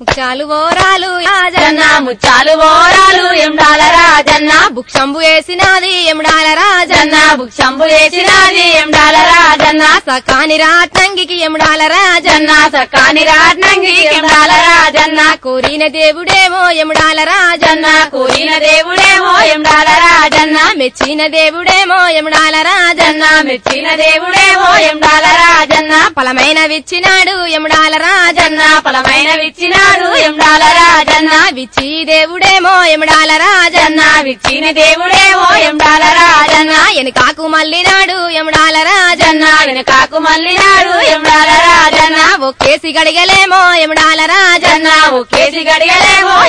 ముచ్చాలు ఓరాలు రాజన్న ముచ్చాలు ఓరాలు ఎండాల రాజన్న బుక్షంబు వేసినది ఎండాల రాజన్న జన్న బుక్షంబు చేసినది ఎండాల రాజన్న సకాని రాటంగికి ఎండాల రాజన్న సకాని రాట్నంగి ఎండాల రాజన్న కోరిన దేవుడేమో ఎండాల రాజన్న కోరిన దేవుడేమో ఎండాల రాజన్న మెచ్చిన దేవుడేమో ఎండాల రాజన్న మెచ్చిన దేవుడేమో ఎండాల రాజన్న ఫలమైన విచ్చినాడు ఎండాల రాజన్న ఫలమైన విచ్చినాడు ఎండాల రాజన్న విచ్చి దేవుడేమో ఎముడాల రాజన్న విచ్చిని విచ్చిన దేవుడేమో ఎండాల రాజన్న. ఎనకాకు మల్లినాడు ఎముడాల రాజన్న. జన్న వెనుకాకు మల్లినాడు ఎండాల రాజన్న. ఒక్కేసి గడిగలేమో ఎముడాల రాజన్న. జన్న గడిగలేమో గడియలేమో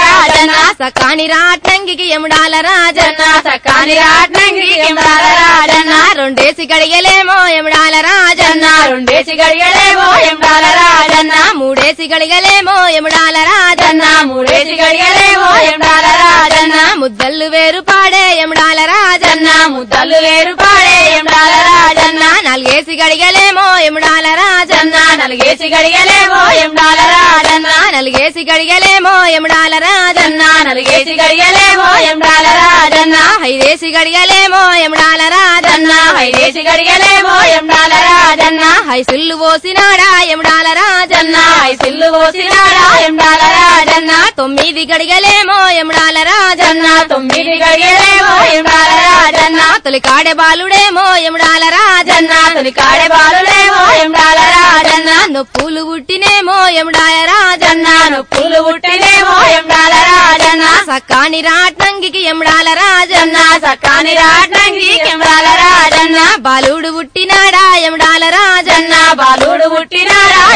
రాజ రాజన్న సకాని రాట్నంగికి ఎముడాల రాజన్న సకాని రాట్నంగికి ఎముడాల రాజన్న. రెండేసి గడిగలేమో ఎముడాల రాజన్న. రెండేసి గడిగలేమో ఎముడాల రాజన్న. మూడేసి గడిగలేమో ఎముడాల రాజన్న. మూడేసి గడిగలేమో ఎముడాల రాజన్న. ముద్దల్లు వేరు పాడే ఎముడాల రాజన్న. జన్న వేరు పాడే ఎముడాల రాజన్న. నాలుగేసి గడిగలేమో ఎముడాల రాజన్న. జన్న నలుగేసి గడియలేమో ఎండాల రాజన్న. నలుగేసి గడిగలేమో ఎముడాల రాజన్న. జన్న నలుగేసి గడియలేమో ఎండాల రాజన్న. ఐదేసి గడిగలేమో ఎముడాల రాజన్న హైసుల్లు పోసినాడా ఎండాల రాజన్న జన్న ఐసిల్లు పోసినాడా ఎండాల రాజన్న తొమ్మిది గడిగలేమో ఎండాల రాజన్న తొమ్మిది గడిగలేమో ఎండాల రాజన్న తొలికాడే బాలుడేమో ఎండాల రాజన్న జన్న తొలికాడే బాలుడేమో ఎండాల రాజన్న నొప్పులు పుట్టినేమో ఎండాల రాజన్న నొప్పులు పుట్టినేమో ఎండాల రాజన్న సక్కాని రాట్నంగికి ఎండాల రాజన్న జన్న సకాని రాట్నంగి ఎండాల రాజన్న బాలుడు పుట్టినాడా ఎండాల రాజన్న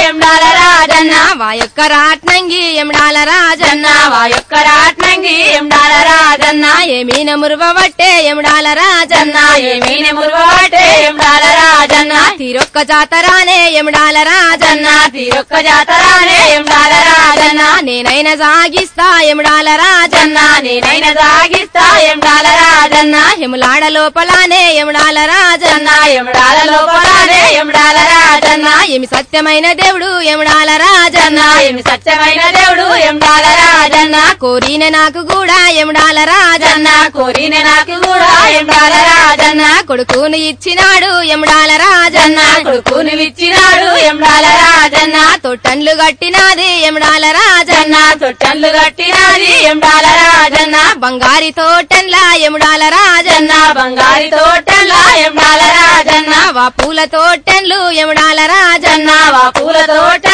ఎండాల రాజన్న. వా యొక్క రాట్నంగి ఎముడాల రాజన్న. జన్న వా యొక్క రాట్నంగి ఎండాల రాజన్న. ఏమీన మురువబట్టే ఎముడాల రాజన్న జన్న ఏమీని మురువాటే ఎండాల రాజన్న తీరొక్క జాతరానే ఎముడాల రాజన్న జన్న తీరొక్క జాతరానే ఎండాల రాజన్న నేనైనా సాగిస్తా ఎముడాల రాజన్న జన్న నేనైన సాగిస్తా ఎండాల రాజన్న ఎములాడ లోపలానే ఎముడాల రాజన్న జన్న ఎముడాల లోపలనే ఎండాల రాజన్న ఏమి సత్యమైన దేవుడు ఎముడాల రాజన్న జన్న ఏమి సత్యమైన దేవుడు ఎండాల రాజన్న కోరిన నాకు కూడా ఎముడాల రాజన్న జన్న కోరిన నాకు కూడా ఎండాల రాజన్న. కొడుకును ఇచ్చినాడు ఎముడాల రాజన్న. జన్న కొడుకుని విచ్చినాడు ఎండాల రాజన్న. తొట్టన్లు కట్టినాది ఎముడాల రాజన్న. జన్న తొట్టన్లు కట్టినాది ఎండాల రాజన్న. బంగారి తోటన్ల ఎముడాల రాజన్న. జన్న బంగారి తోటల్లా ఎండాల రాజన్న. వా పూల తోటన్లు ఎముడాల రాజన్న. జన్న వా పూల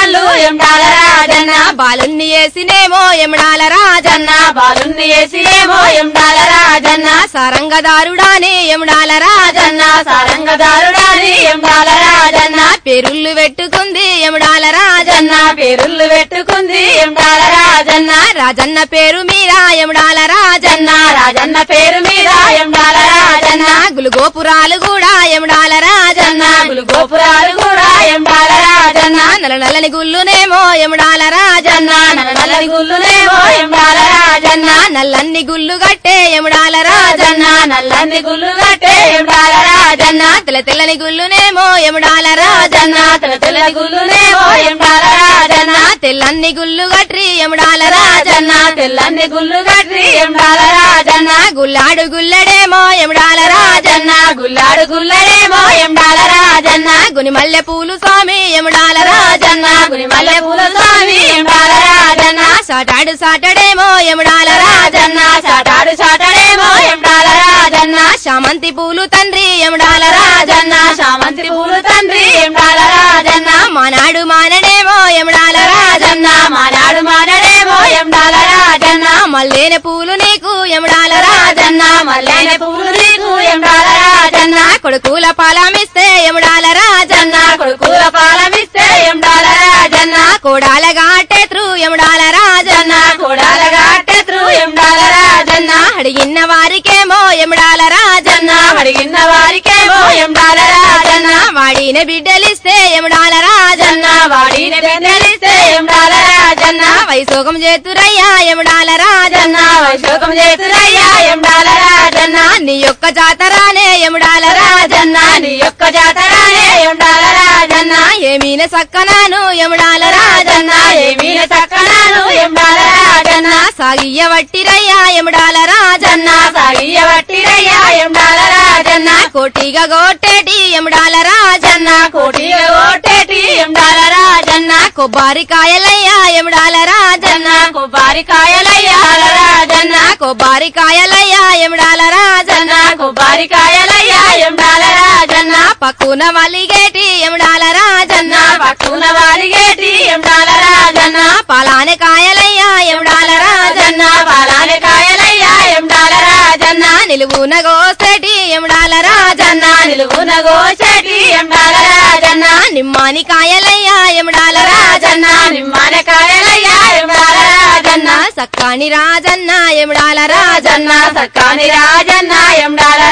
ఎండాల రాజన్న బాలున్ని వేసినేమో ఎముడాల రాజన్న జన్న బాలుని వేసి ఏమో ఎండాల రాజన్న సారంగదారుడానే ఎముడాల రాజన్న జన్న సారంగదారుడాని ఎండాల రాజన్న పేరుళ్ళు పెట్టుకుంది ఎముడాల రాజన్న జన్న పేరుళ్ళు పెట్టుకుంది ఎండాల రాజన్న రాజన్న పేరు మీద ఎముడాల రాజన్న జన్న రాజన్న పేరు మీద ఎండాల రాజన్న గులుగోపురాలు కూడా ఎముడాల రాజన్న జన్న నల్ల నల్లని గుల్లునేమో ఎముడాల రాజన్న. నల్ల నల్లని గుల్లునేమో ఎముడాల రాజన్న. నల్లన్ని గుల్లు గట్టే ఎముడాల రాజన్న. నల్లన్ని నల్లని గుల్లు కట్టే ఎముడాల రాజన్న. తెల్ల తెల్లని గుల్లునేమో ఎముడాల రాజన్న. తెల్ల తెల్లని గుల్లునేమో ఎముడాల రాజన్న. తెల్లన్ని గుల్లు గట్రి ఎముడాల రాజన్న. తెల్లన్ని తెల్లని గుల్లు కట్టి ఎండాల రాజన్న గుల్లాడు గుల్లడేమో ఎముడాల రాజన్న. గుల్లాడు గుల్లడేమో ఎముడాల రాజన్న గుని మల్లె పూలు స్వామి ఎముడాల రాజన్న. గుని మల్లె పూలు స్వామి ఎముడాల రాజన్న. సాటాడు సాటడేమో ఎముడాల రాజన్న. సాటాడు సాటడేమో ఎముడాల రాజన్న. శామంతి పూలు తండ్రి ఎముడాల రాజన్న. శామంతి పూలు తండ్రి ఎముడాల రాజన్న. మానాడు మానడేమో ఎముడాల రాజన్న. మానాడు మానడేమో ఎముడాల రాజన్న. మల్లేన పూలు నీకు ఎముడాల రాజన్న. రాజన్న పూలు నీకు ఎముడాల రాజన్న కొడుకుల పాలమిస్తే ఎముడాల రాజన్న. కొడుకుల పాలమిస్తే ఎముడాల రాజన్న. కోడాల గాటెత్రు ఎముడాల రాజన్న. కోడాల కొడాలగా టెత్రు ఎండాల రాజన్న. అడిగిన వారికేమో ఎముడాల రాజన్న. అడిగిన వారికేమో ఎముడాల రాజన్న. వాడిన బిడ్డలిస్తే ఎముడాల రాజన్న. వాడిన బిడ్డలిస్తే ఎముడాల రాజన్న. వైశోకం చేతురయ్యా ఎముడాల రాజన్న. వైశోకం చేతురయ్యా ఎముడాల రాజన్న నీ యొక్క జాతరానే ఎముడాల రాజన్న నీ యొక్క జాతరానే ఎముడాల రాజన్న. ఏమీన సక్కనాను ఎముడాల రాజన్న ఏమీన సక్కనాను ఎముడాల రాజన్న. సాగియ్య వట్టిరయ్యా ఎముడాల రాజన్న సాగియ వట్టిరయ్యా ఎముడాల రాజన్న. కోటిగా గోట్టేటి ఎముడాల రాజన్న కోటిగా ఓటేటి ఎండాల రాజన్న కొబ్బరికాయలయ్యా ఎముడాల రాజన్న. కొబ్బరికాయలయ్యా రాజన్న. కొబ్బరికాయలయ్యా ఎముడాల రాజన్న. కొబ్బరికాయలయ్యా ఎండాల రాజన్న. పక్కున మలిగేటి ఎముడాల రాజన్న. పట్టున వారిగేటి ఎండాల రాజన్న. పలాని కాయలయ్యా ఎముడాల రాజన్న. పాలాని కాయలయ్యా ఎండాల రాజన్న. నిలువున గోసేటి ఎముడాల రాజన్న. నిలువున గోచటి ఎండాల రాజన్న నిమ్మాని కాయలయ్యా ఎముడాల రాజన్న. నిమ్మాన కాయలయ్యా ఎండాల రాజన్న. సక్కాని రాజన్న ఎముడాల రాజన్న. సక్కాని రాజన్న ఎండాల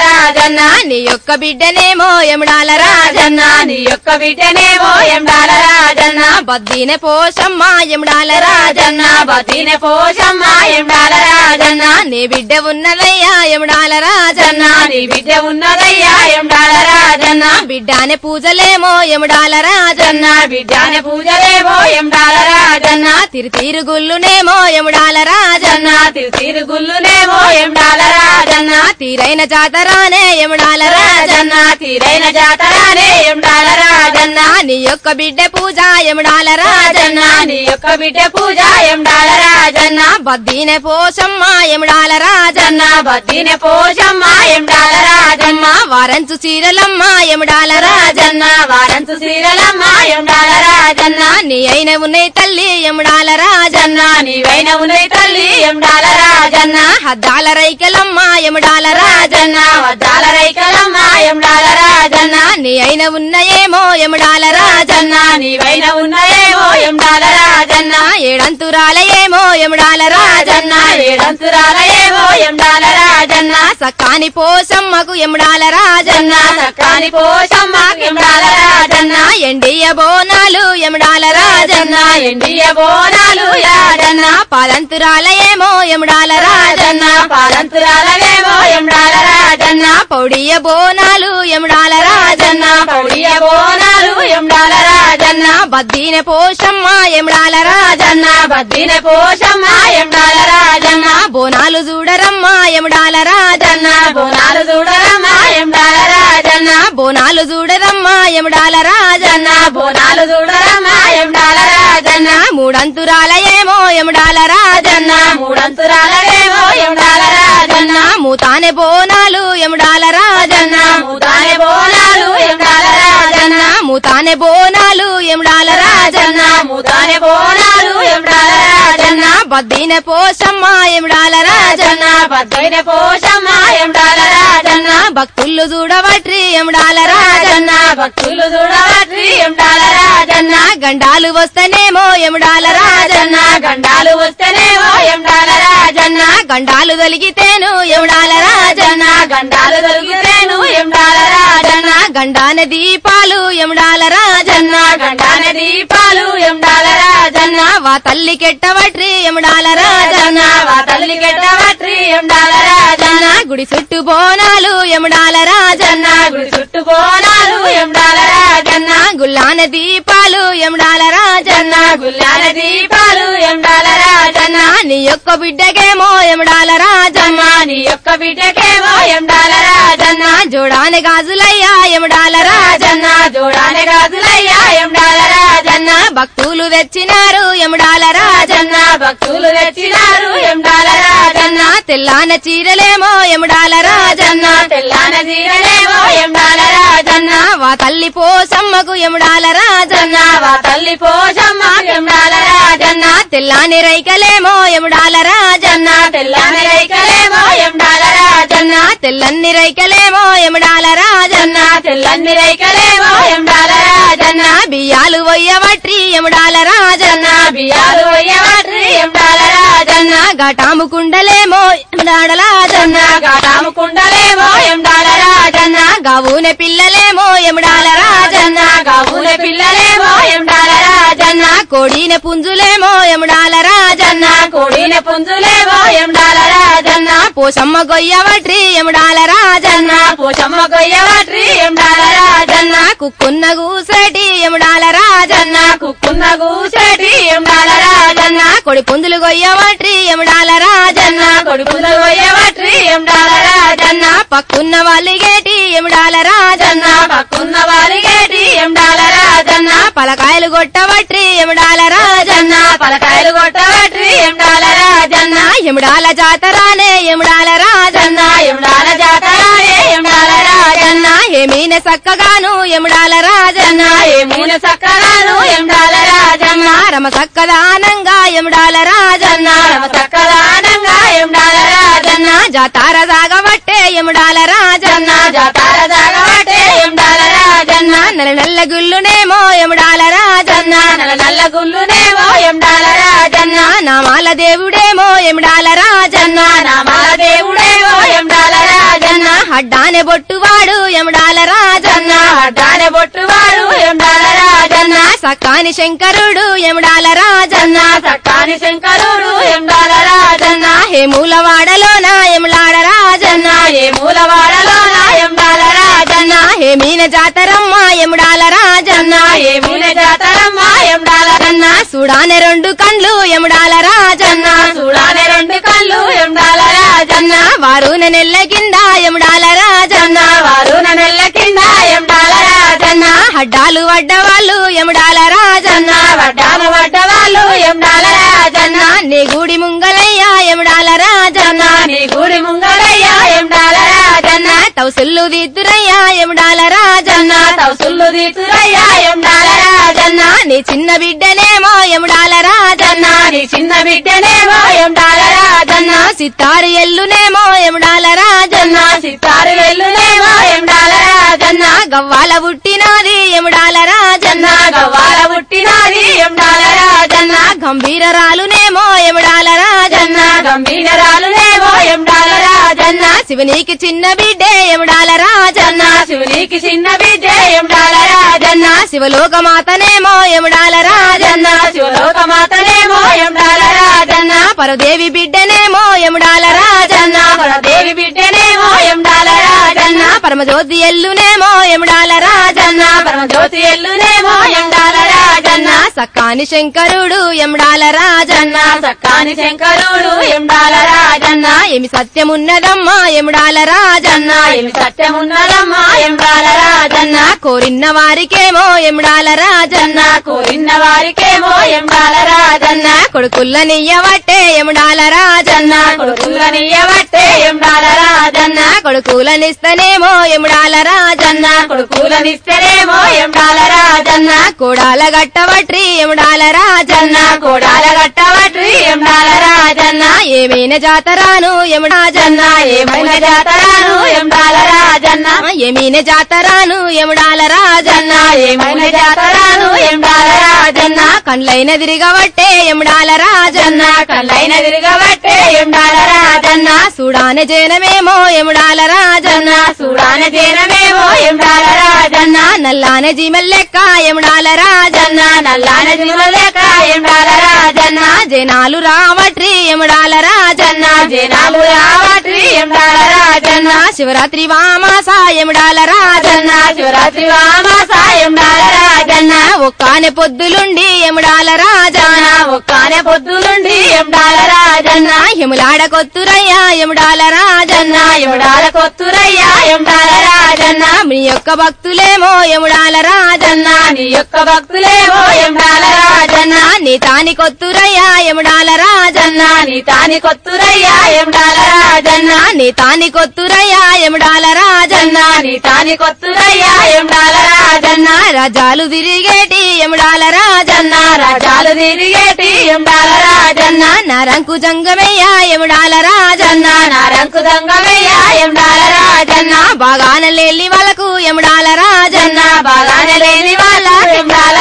రాజన్న నీ యొక్క బిడ్డనేమో ఎముడాల రాజన్న నీ యొక్క బిడ్డనేమో ఎండాల రాజన్న. బద్దీనే పోషమ్మ ఎముడాల రాజన్న. బద్దీనే బతిన పోషమ్మ ఎండాల రాజన్న. నీ బిడ్డ ఉన్నదయ్యా ఎముడాల రాజన్న. నీ బిడ్డ ఉన్నదయ్యా ఎండాల రాజన్న. బిడ్డానే పూజలేమో ఎముడాల రాజన్న. బిడ్డానే బిడ్డాని పూజలేమో ఎండాల రాజన్న. తిరుతీరు గుల్లునేమో ఎముడాల రాజన్న. తిరుతీరు గుల్లునేమో ఎండాల రాజన్న. తీరైన జాతరానే ఎముడాల ఉండాల రాజన్న తీరైన జాతరానే ఉండాల రాజన్న. నీ యొక్క బిడ్డ పూజ ఎముడాల రాజన్న నీ యొక్క బిడ్డ పూజ ఎండాల రాజన్న. బద్దీన పోషమ్మ ఎముడాల రాజన్న రాజన్న బద్దిన పోషమ్మ ఎండాల రాజమ్మ వారంచు చీరలమ్మ ఎముడాల రాజన్న వారంచు చీరలమ్మ శ్రీరలమ్మ ఎండాల రాజన్న. నీ అయిన ఉన్నాయి తల్లి ఎముడాల రాజన్న నీవైన ఉన్నై తల్లి ఎండాల రాజన్న. హద్దాల రైకెలమ్మ ఎముడాల రాజన్న రాజన్న వద్దాల రైకలమ్మ ఎండాల రాజన్న. నీ అయిన ఉన్నయేమో ఎముడాల రాజన్న. నీవైన ఉన్నాయేమో ఎండాల రాజన్న. ఏడంతురాలయేమో ఎముడాల రాజన్న. ఏడంతురాలయేమో ఎండాల రాజన్న. సకాని పోషమ్మకు ఎముడాల రాజన్న. సక్కాని పోషమ్మ ఎండాల రాజన్న. ఎండియ బోనాలు ఎముడాల రాజన్న. ఎండియ బోనాలు రాజన్న పాదంతురాలయేమో ఎముడాల రాజన్న. పాలంతురాలవేమో ఎండాల రాజన్న. పౌడియ బోనాలు ఎముడాల రాజన్న. పౌడియ బోనాలు ఎండాల రాజన్న బద్దీన పోషమ్మ ఎమ్డాల రాజన్న బద్దీన పోషమ్మ ఎమ్డాల రాజన్న. బోనాలు చూడరమ్మ ఎమ్డాల రాజన్న బోనాలు చూడరమ్మ ఎమ్డాల రాజన్న. బోనాలు చూడరమ్మ ఎమ్డాల రాజన్న బోనాలు చూడరమ్మ ఎమ్డాల రాజన్న. మూడంతురాలయేమో ఎమ్డాల రాజన్న. మూడంతురాలయేమో ఎమ్డాల రాజన్న. మూతానే బోనాలు ఎమ్డాల రాజన్న. రాజన్న మూతానే బోనాలు ఎమ్డాల రాజన్న. మూతానే బో ఎండాల రాజన్న ముదానే మూతానే బోనాలు ఎండాల రాజన్న బద్దీన పోషమ్మ ఎండాల రాజన్న బద్దీన బద్దైన పోషమ్మ ఎండాల రాజన్న భక్తులు చూడవట్రి ఎండాల రాజన్న భక్తులు చూడవట్రి ఎండాల రాజన్న గండాలు వస్తేనేమో ఎండాల రాజన్న గండాలు వస్తేనేమో ఎండాల రాజన్న గండాలు తొలిగితేను ఎండాల రాజన్న గండాలు తొలిగితేను ఎండాల రాజన్న గండాన దీపాలు ఎండాల రాజన్న గండ గండాన దీపాలు ఎండాల రాజన్న వా తల్లి కెట్టవట్రి ఎండాల రాజన్న వా తల్లి కెట్టవట్రి ఎండాల రాజన్న. గుడి చుట్టు బోనాలు ఎండాల రాజన్న గుడి చుట్టు బోనాలు ఎండాల రాజన్న. గుల్లాన దీపాలు ఎండాల రాజన్న గుల్లాన దీపాలు ఎండాల రాజన్న. నీ యొక్క బిడ్డకేమో ఎండాల రాజన్న నీ యొక్క బిడ్డకేమో ఎండాల రాజన్న. జోడాని గాజులయ్యా ఎండాల రాజన్న జోడాని గాజులయ్యా ఎండాల భక్తులు తెచ్చినారు ఎముడాల రాజన్న. భక్తులు తెచ్చినారు ఎండాల రాజన్న. తెల్లాన చీరలేమో ఎముడాల రాజన్న. తెల్లాన చీరలేమో ఎండాల రాజన్న. వా తల్లి పోసమ్మకు ఎముడాల రాజన్న. వా తల్లి పోసమ్మ ఎండాల రాజన్న. తెల్లాని రైకలేమో ఎముడాల రాజన్న. తెల్లాని రైకలేమో ఎండాల రాజన్న. తెల్లన్ని రైకలేమో ఎముడాల రాజన్న. తెల్లన్ని రైకలేమో ఎండాల బియ్యాలు వయ్యవట్రి ఎముడాల రాజన్న బియ్యాలు అయ్యవాట్రి ఎండాల రాజన్న ఘటాము కుండలేమో ఎముడాల రాజన్న రాజన్న గాటాము కుండలేమో ఎండాల రాజన్న గవునె పిల్లలేమో ఎముడాల రాజన్న గావుల పిల్లలేమో ఎండాల రాజన్న కోడిన పుంజులేమో ఎముడాల రాజన్న కోడిన పుంజులేమో ఎండాల రాజన్న పోసమ్మ గొయ్యవట్రి ఎముడాల రాజన్న పోషమ్మ కొయ్యవాట్రి ఎండాల రాజన్న కుక్కున్న గూసేటి ఎముడాల రాజన్న కుక్కున్న కూసేటి ఎండాల రాజన్న కొడి పుందులు గొయ్యవట్రి ఎముడాల రాజన్న కొడి పుందులు గొయ్యవట్రి ఎండాల రాజన్న పక్కున్న వాళ్ళిగేటి ఎముడాల రాజన్న పక్కున్న వారిగేటి ఎండాల రాజన్న పలకాయలు కొట్టవట్రి ఎముడాల రాజన్న పలకాయలు కొట్టవట్రి ఎండాల రాజన్న ఎముడాల జాతరానే ఎముడాల రాజన్న ఎముడాల జాతర రాజన్న ఏమీన సక్కగాను ఎముడాల రాజన్న ఏమీన సక్కరాను ఎముడాల రాజన్న. రమ సక్కదానంగా ఎముడాల రాజన్న. రమ సక్కదానంగా ఎముడాల రాజన్న. జాతార సాగబట్టే ఎముడాల రాజన్న. జాతార జాగవటే ఎముడాల రాజన్న. నల్ల నల్ల గుల్లునేమో ఎముడాల రాజన్న. నల్ల నల్ల గుల్లునేమో ఎముడాల రాజన్న. నామాల దేవుడేమో ఎముడాల రాజన్న. నామాల దేవుడే అడ్డానే బొట్టువాడు ఎముడాల రాజన్న. అడ్డానే బొట్టువాడు ఎండాల రాజన్న. సక్కాని శంకరుడు ఎముడాల రాజన్న. సక్కాని శంకరుడు ఎండాల రాజన్న. హేమూలవాడలోన వాడలోన రాజన్న. హేమూలవాడలోన మూలవాడలోన ఎండాల రాజన్న. హేమీన జాతరమ్మ ఎముడాల రాజన్న. హేమీన జాతరమ్మ ఎండాల అన్న చూడానే రెండు కండ్లు ఎముడాల రాజన్న. చూడాలి రాజన్న వారు నెల్ల కింద ఎముడాల రాజన్న. వారు నెల్ల కింద ఎండాల రాజన్న. అడ్డాలు వడ్డవాళ్ళు ఎముడాల రాజన్న. వడ్డాను వడ్డవాళ్ళు ఎండాల రాజన్న. నీ గుడి ముంగలయ్య ఎముడాల రాజన్న. నీ గుడి ముంగలయ్య ఎండాల రాజన్న. తౌసుల్లు దిద్దురయ్య ఎముడాల రాజన్న. తౌసుల్లు తీతురయ్య ఎండాల రాజన్న. నీ చిన్న బిడ్డనేమో ఎముడాల రాజన్న. నీ చిన్న బిడ్డనేమో ఎండాల రాజన్న సిత్తారు ఎల్లునేమో ఎముడాల రాజన్న సితారు వెల్లునేమో ఎండాల రాజన్న గవ్వాల పుట్టినాది ఎముడాల రాజన్న గవ్వాల పుట్టినాది ఎండాల రాజన్న గంభీరరాలునేమో ఎముడాల రాజన్న గంభీరాలునేమో ఎండాల రాజన్న శివునికి చిన్న బిడ్డే ఎముడాల రాజన్న శివునికి చిన్న బిడ్డ ఎండాల రాజన్న శివలోకమాతనేమో ఎముడాల రాజన్న శివలోక ఎముడాల రాజన్న. పరదేవి బిడ్డనేమో ఎముడాల రాజన్న. పరదేవి బిడ్డనేమో ఎముడాల రాజన్న. పరమజ్యోతి ఎల్లునేమో ఎముడాల రాజన్న. పరమజ్యోతి ఎల్లునేమో ఎండాల సక్కాని శంకరుడు ఎముడాల రాజన్న సక్కాని శంకరుడు ఎండాల రాజన్న ఏమి సత్యమున్నదమ్మా ఎముడాల రాజన్న ఏమి సత్యమున్నదమ్మా ఎండాల రాజన్న కోరిన వారికేమో ఎముడాల రాజన్న కోరిన వారికేమో ఎండాల రాజన్న కొడుకుల్ల నియ్యవట్టే ఎముడాల రాజన్న కొడుకులనియబట్టే ఎండాల రాజన్న కొడుకులనిస్తనేమో ఎముడాల రాజన్న కొడుకులనిస్తేనేమో ఎండాల రాజన్న కోడాల గట్టవట్రి ఎముడాల రాజన్న? కోడాల గట్టవట్రి ఎండాల రాజన్న? ఏమైన జాతరాను ఎముడాజన్న ఏమైన జాతరాను ఎండాల రాజన్న? ఏమైన జాతరాను ఎముడాల రాజన్న? ఏమైన జాతరాను ఎండాల రాజన్న? కండ్లైన తిరిగవట్టే ఎండాల రాజన్న. కళ్ళైన తిరగబట్టే ఎండాల రాజన్న. సూడాన జనమేమో ఎముడాల రాజన్న. సూడాన జనమేమో ఎండాల రాజన్న. నల్లాన జీమల్లెక్క ఎముడాల రాజన్న. నల్లాన జీవలేక ఎండాల రాజన్న. జనాలు రావట్రి ఎముడాల రాజన్న జనాలు రావట్రి ఎండాల రాజన్న శివరాత్రి వామాస ఎముడాల రాజన్న శివరాత్రి వామాస ఎండాల రాజన్న ఒక్కానే పొద్దులుండి ఎముడాల రాజన్న ఒక్కానే పొద్దులుండి ఎముడాల రాజన్న ఎములాడ కొత్తురయ్య ఎముడాల రాజన్న ఎముడాల కొత్తురయ్య ఎముడాల రాజన్న మీ యొక్క భక్తులేమో ఎముడాల రాజన్న నీ యొక్క భక్తులేమో ఎండాల రాజన్న నీ తాని కొత్తురయ్యా ఎముడాల రాజన్న నీ తాని కొత్తురయ్యా ఎండాల రాజన్న నీ తాని కొత్తురయ్యా ఎముడాల రాజన్న నీ తాని కొత్తురయ్యా ఎండాల రాజన్న రజాలు తిరిగేటి ఎముడాల రాజన్న రాజాలు తిరిగేటి ఎండాల రాజన్న నరంకు జంగమయ్యా ఎముడాల రాజన్న నారంకు జంగమయ్యా ఎండాల రాజన్న బాగాన లేలి వాళ్ళకు ఎముడాల రాజన్న బాగానే లేని వాళ్ళ ఎండాల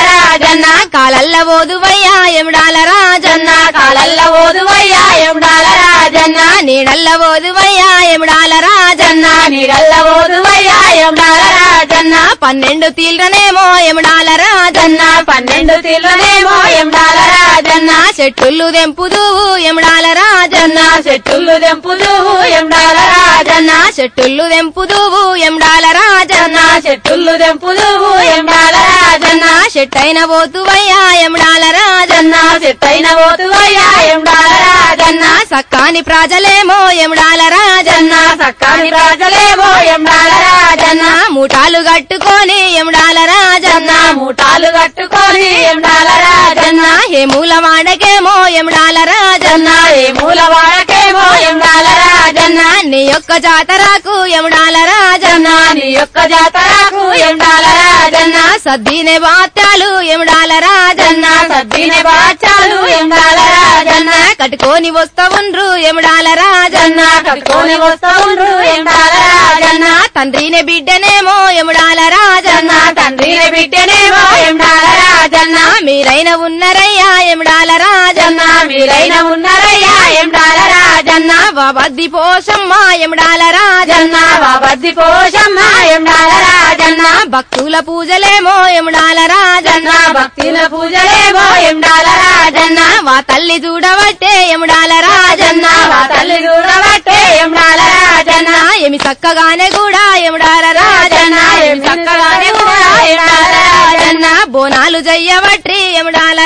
రాజన్న కాలల్ల ఓదువయ్యా ఎముడాల రాజన్న. కాలల్ల ఓదువయ్యా ఎండాల రాజన్న. నీడల్ల ఓదువయ్యా ఎముడాల రాజన్న. నీడల్ల ఓదువయ్యా ఎండాల రాజన్న పన్నెండు తీల్రనేమో ఎమడాల రాజన్న. పన్నెండు తీర్లనేమో ఎమడాల రాజన్న. రాజన్న చెట్టులు దెంపుదువు ఎమడాల రాజన్న. చెట్టులు దెంపుదువు ఎమడాల రాజన్న. చెట్టులు దెంపుదువు ఎమడాల రాజన్న. చెట్టులు దెంపుదువు ఎమడాల రాజన్న. చెట్టైన పోతువయ్యా ఎమడాల రాజన్న. చెట్టైన పోతువయ్యా ఎండాల రాజన్న సక్కాని ప్రజలేమో ఎముడాల రాజన్న. సక్కాని రాజలేమో ఎండాల రాజన్న. మూటాలు కట్టుకొని ఎముడాల రాజన్న. మూటాలు కట్టుకొని ఎండాల రాజన్న. ఏ మూల వాడకేమో ఎముడాల రాజన్న. ఏ మూల వాడకేమో ఎండాల రాజన్న నీ యొక్క జాతరకు ఎముడాల రాజన్న నీ యొక్క జాతరకు ఎండాల రాజన్న. సద్దీనే బాత్యాలు ఎముడాల రాజన్న సద్దీనే బాచాలు ఎండాల రాజన్న. కట్టుకొని వస్తావుండ్రు ఎముడాల రాజన్న. కట్టుకొని వస్తావుండ్రు ఎండాల రాజన్న. తండ్రినే బిడ్డనేమో ఎముడాల రాజన్న. తండ్రిని బిడ్డనేమో ఎండాల రాజన్న. మీరైన ఉన్నరయ్యా ఎముడాల రాజన్న. మీరైన ఉన్నారయ్యా ఎండాల రాజన్న. బాబద్ది పోషమ్మ ఎముడాల రాజన్న. బాబద్ది పోషమ్మ ఎండాల రాజన్న. భక్తుల పూజలేమో ఎముడాల రాజన్న. భక్తుల పూజలేమో ఎండాల రాజన్న. వా తల్లి చూడబట్టే ఎముడాల రాజన్న. మా తల్లి చూడబట్టే ఎండాల రాజన్న. ఏమి చక్కగానే కూడా ఎముడాల రాజన్న. ఏమి చక్కగానే కూడా ఎండాల రాజన్న. బోనాలు జయ్యబట్టి ఎముడాల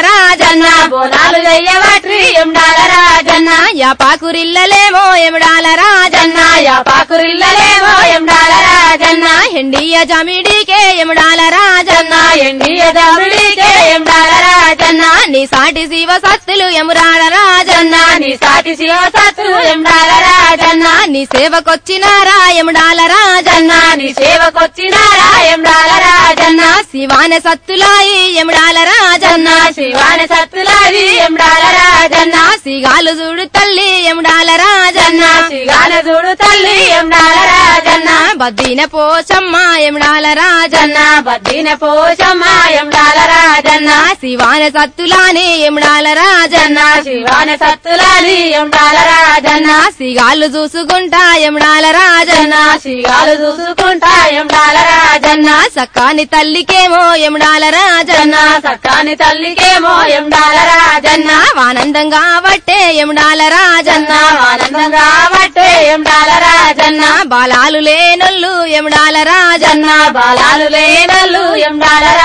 రాజన్న బోనాలు చెయ్యవట్రి ఎండాల రాజన్న. యాపాకురిల్లలేమో ఎముడాల రాజన్న. యాపాకురిల్లలేమో ఎండాల రాజన్న. హెండియ జమిడికే ఎముడాల రాజన్న. ఎండియ దారుడికే ఎండాల రాజన్న. రాజన్నా నీ సాటి శివ సత్తులు ఎమురాల రాజన్నా. నీ సాటి శివ సత్తులు ఎమురాల రాజన్నా. నీ సేవకొచ్చినారా ఎముడాల రాజన్నా. నీ సేవకొచ్చినారా ఎండాల రాజన్నా. శివాన సత్తులాయి ఎముడాల రాజన్నా. శివాన సత్తులాయి ఎండాల రాజన్నా. సిగాలు చూడు తల్లి ఎముడాల రాజన్న శిగాల చూడు తల్లి ఎండాల రాజన్న బద్దీన పోచమ్మ ఎముడాల రాజన్న బద్దిన పోషమ్మ ఎండాల రాజన్న శివాన సత్తులాని ఎముడాల రాజన్న శివాన సత్తులాది ఎండాల రాజన్న సిగాలు చూసుకుంటా ఎముడాల రాజన్న శిగాలు చూసుకుంటా ఎండాల రాజన్న సక్కాని తల్లికేమో ఎముడాల రాజన్న సక్కాని తల్లికేమో ఎండాల రాజన్న ఆనందం కాబట్టే ఎముడాల రాజన్న ఆనందం కాబట్టే ఎండాల రాజన్న. బాలాలు లేనొల్లు ఎముడాల రాజన్న బాలాలు లేనల్లు ఎండాల రాజన్న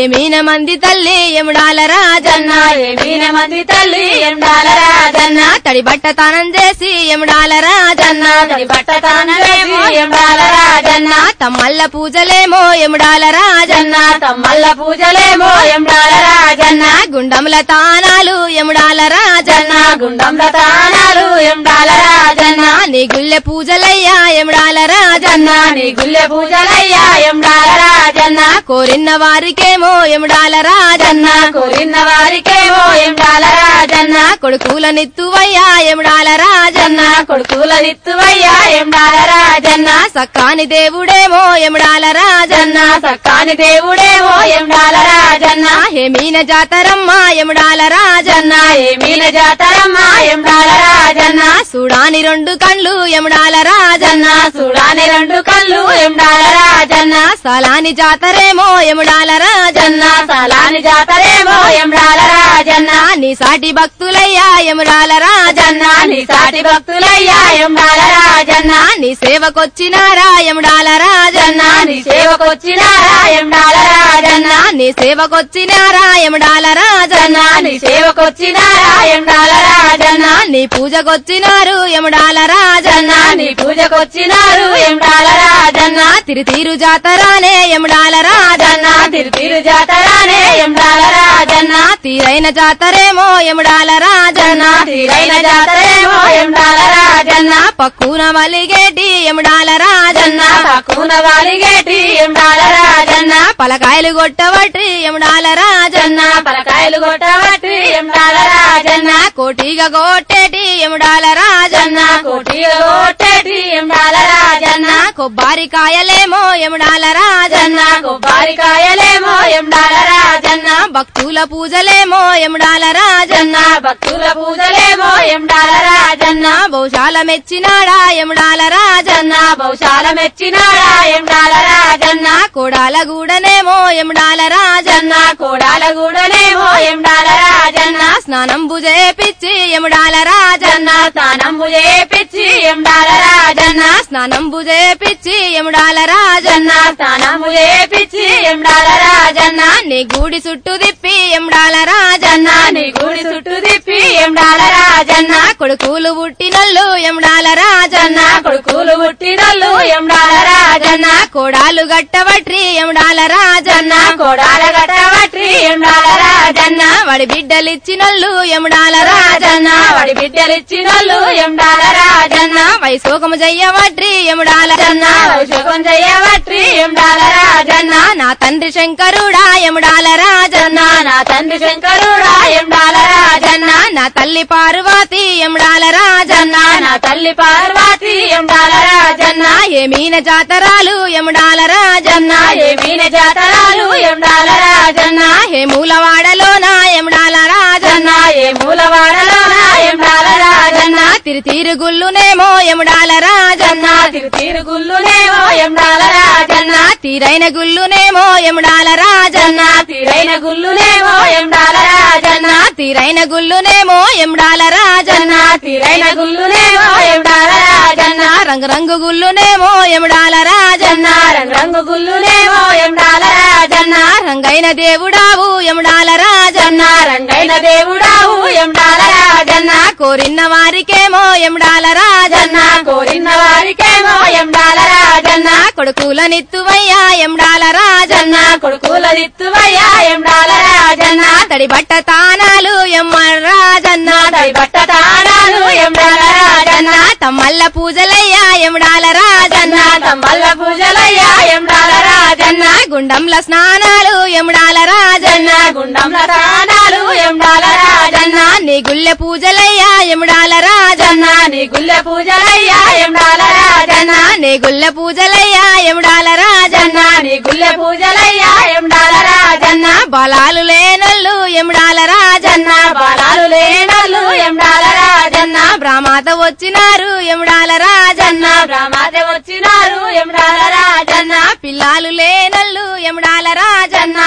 ఏమీన మంది తల్లి ఎముడాల రాజన్న ఏమీన మంది తల్లి ఎముడాల రాజన్న. తడి బట్ట తానం చేసి ఎముడాల రాజన్న తడి బట్ట తానలేమో ఎముడాల రాజన్న. తమ్మల్ల పూజలేమో ఎముడాల రాజన్న తమ్మల్ల పూజలేమో ఎముడాల రాజన్న. గుండముల తానాలు ఎముడాల రాజన్న గుండంల తానాలు ఎముడాల రాజన్న. నీ గుల్లె పూజలయ్యా ఎముడాల రాజన్న నీ గుల్లె పూజలయ్యా ఎముడాల రాజన్న. కోరిన వారికేమో ఎముడాల రాజన్న కోరిన వారికేమో ఎముడాల రాజన్న కొడుకుల నిత్తువయ్యా ఎముడాల రాజన్న కొడుకుల నిత్తువయ్యా ఎముడాల రాజన్న సక్కాని దేవుడేమో ఎముడాల రాజన్న సక్కాని దేవుడేమో ఎముడాల రాజన్న హేమీన జాతరమ్మ ఎముడాల రాజన్న ఏమీన జాతరమ్మ ఎముడాల రాజన్న సుడాని రెండు కళ్ళు ఎముడాల రాజన్న చూడాని రెండు కళ్ళు ఎముడాల రాజన్న సలాని జాతరేమో ఎముడాల రాజన్న సలాని జాతరేమో రాజన్న. నీ సాటి భక్తులయ్యా ఎముడాల రాజన్న. నీ సాటి భక్తులయ్యా ఎండాల రాజన్న. నీ సేవకొచ్చినారా ఎముడాల రాజన్న. నీ సేవకొచ్చినారా రాజన్న. నీ సేవకొచ్చినారా ఎముడాల రాజన్న. నీ సేవకొచ్చినారా ఎండాల రాజన్న. నీ పూజకొచ్చినారు ఎముడాల రాజన్న. నీ పూజకొచ్చినారు ఎండాల రాజన్న తిరుతీరు జాతరానే ఎముడాల రాజన్న తిరుతీరు జాతరానే ఎండాల రాజన్న తీరైన జాతరేమో ఎముడాల రాజన్న తీరైన జాతరేమో ఎండాల రాజన్న పక్కున వలిగేటి ఎముడాల రాజన్న పక్కున వలిగేటి ఎండాల రాజన్న పలకాయలు కొట్టబట్టి ఎముడాల రాజన్న పలకాయలు కొట్టబట్టి ఎండాల రాజన్న కోటిగా కొట్టేటి ఎముడాల రాజన్న కోటిగా కొట్టేటి ఎండాల రాజన్న కొబ్బరి కొబ్బరికాయలేమో ఎముడాల రాజన్న. కొబ్బరికాయలేమో ఎండాల రాజన్న. భక్తుల పూజలేమో ఎముడాల రాజన్న. భక్తుల పూజలేమో ఎండాల రాజన్న. బహుశాల మెచ్చినాడా ఎముడాల రాజన్న. బహుశాల మెచ్చినాడా ఎండాల రాజన్న. కోడాల గూడనేమో ఎముడాల రాజన్న. కోడాల గూడనేమో ఎండాల రాజన్న. స్నానంబు చేపిచ్చి ఎముడాల రాజన్న. జన్న తానంబు ఎండాల రాజన్న. జన్న స్నానంబు చేపిచ్చి ఎముడాల రాజన్న. జన్న తానంబు చేపిచ్చి ఎండాల రాజన్న. జన్న నీ గూడి చుట్టూ తిప్పి ఎముడాల రాజన్న. జన్న నీ గుడి చుట్టూ తిప్పి ఎండాల రాజన్న. జన్న కొడుకులు పుట్టినల్లు ఎముడాల రాజన్న. జన్న కొడుకులు పుట్టినల్లు ఎండాల రాజన్న. జన్న కోడాలు గట్టవట్రి ఎముడాల రాజన్న. జన్న కోడాల గట్టవట్రి ఎండాల రాజన్న వాడి బిడ్డలిచ్చినల్లు ఎముడాల రాజన్న వాడి బిడ్డలిచ్చినల్లు ఎముడాల రాజన్న. వైశోకము చెయ్యవట్రి ఎముడాల జన్న వైశోకం చేయవట్రి ఎముడాల రాజన్న. నా తండ్రి శంకరుడా ఎముడాల రాజన్న నా తండ్రి శంకరుడా ఎముడాల రాజన్న. నా తల్లి పార్వతి ఎముడాల రాజన్న. తల్లి పార్వతి ఎండాల రాజన్న ఏమీన జాతరాలు ఎముడాల రాజన్న ఏమీన జాతరాలు ఎండాల రాజన్న హే మూలవాడలోన ఎముడాల రాజన్న ఏ మూల జన్న తిరుతీరు గుల్లునేమో ఎముడాల రాజన్న. జన్న తిరు తిరు గుల్లునేమో ఎండాల రాజన్న. జన్న తీరైన గుల్లునేమో ఎముడాల రాజన్న. జన్న తీరైన గుల్లునేమో ఎండాల రాజన్న. జన్న తీరైన గుల్లునేమో ఎముడాల రాజన్న. జన్న తీరైన గుల్లునేమో ఎండాల రాజన్న. జన్న రంగురంగు గుల్లునేమో ఎముడాల రాజన్న. జన్న రంగు గుల్లునేమో ఎండాల రాజన్న. జన్న రంగైన దేవుడావు ఎముడాల రాజన్న. జన్న రంగైన దేవుడావు ఎండాల రాజన్న జన్న కోరిన వారికేమో ఎముడాల రాజన్న. జన్న కోరిన వారికేమో ఎండాల రాజన్న. జన్న కొడుకుల నిత్తువయ్యా ఎముడాల రాజన్న. జన్న కొడుకుల దిత్తువయ్యా ఎండాల రాజన్న. జన్న తడి బట్ట తానాలు ఎమ్మడ రాజన్న. తడి బట్ట తాడాలు ఎండాల రాజన్న. జన్న తమ్మల్ల పూజలయ్యా ఎముడాల రాజన్న. జన్న తమ్మల్ల పూజలయ్యా ఎండాల రాజన్న. జన్న గుండంల స్నానాలు ఎముడాల రాజన్న. జన్న గుండంల తాడాలు ఎండాల రాజన్న నీ గుళ్ళె పూజలయ్యా ఎముడాల రాజన్న. నీ గుళ్ళె పూజలయ్యా ఎముడాల రాజన్న. నీ గుళ్ళె పూజలయ్యా ఎముడాల రాజన్న. నీ గుళ్ళె పూజలయ్యా ఎముడాల రాజన్న. బలాలు లేనల్లు ఎముడాల రాజన్న. బలాలు లేనల్లు ఎముడాల రాజన్న. జన్న వచ్చినారు ఎముడాల రాజన్న. బ్రహ్మాత వచ్చినారు ఎముడాల రాజన్న. పిల్లాలు లేనల్లు ఎముడాల రాజన్న.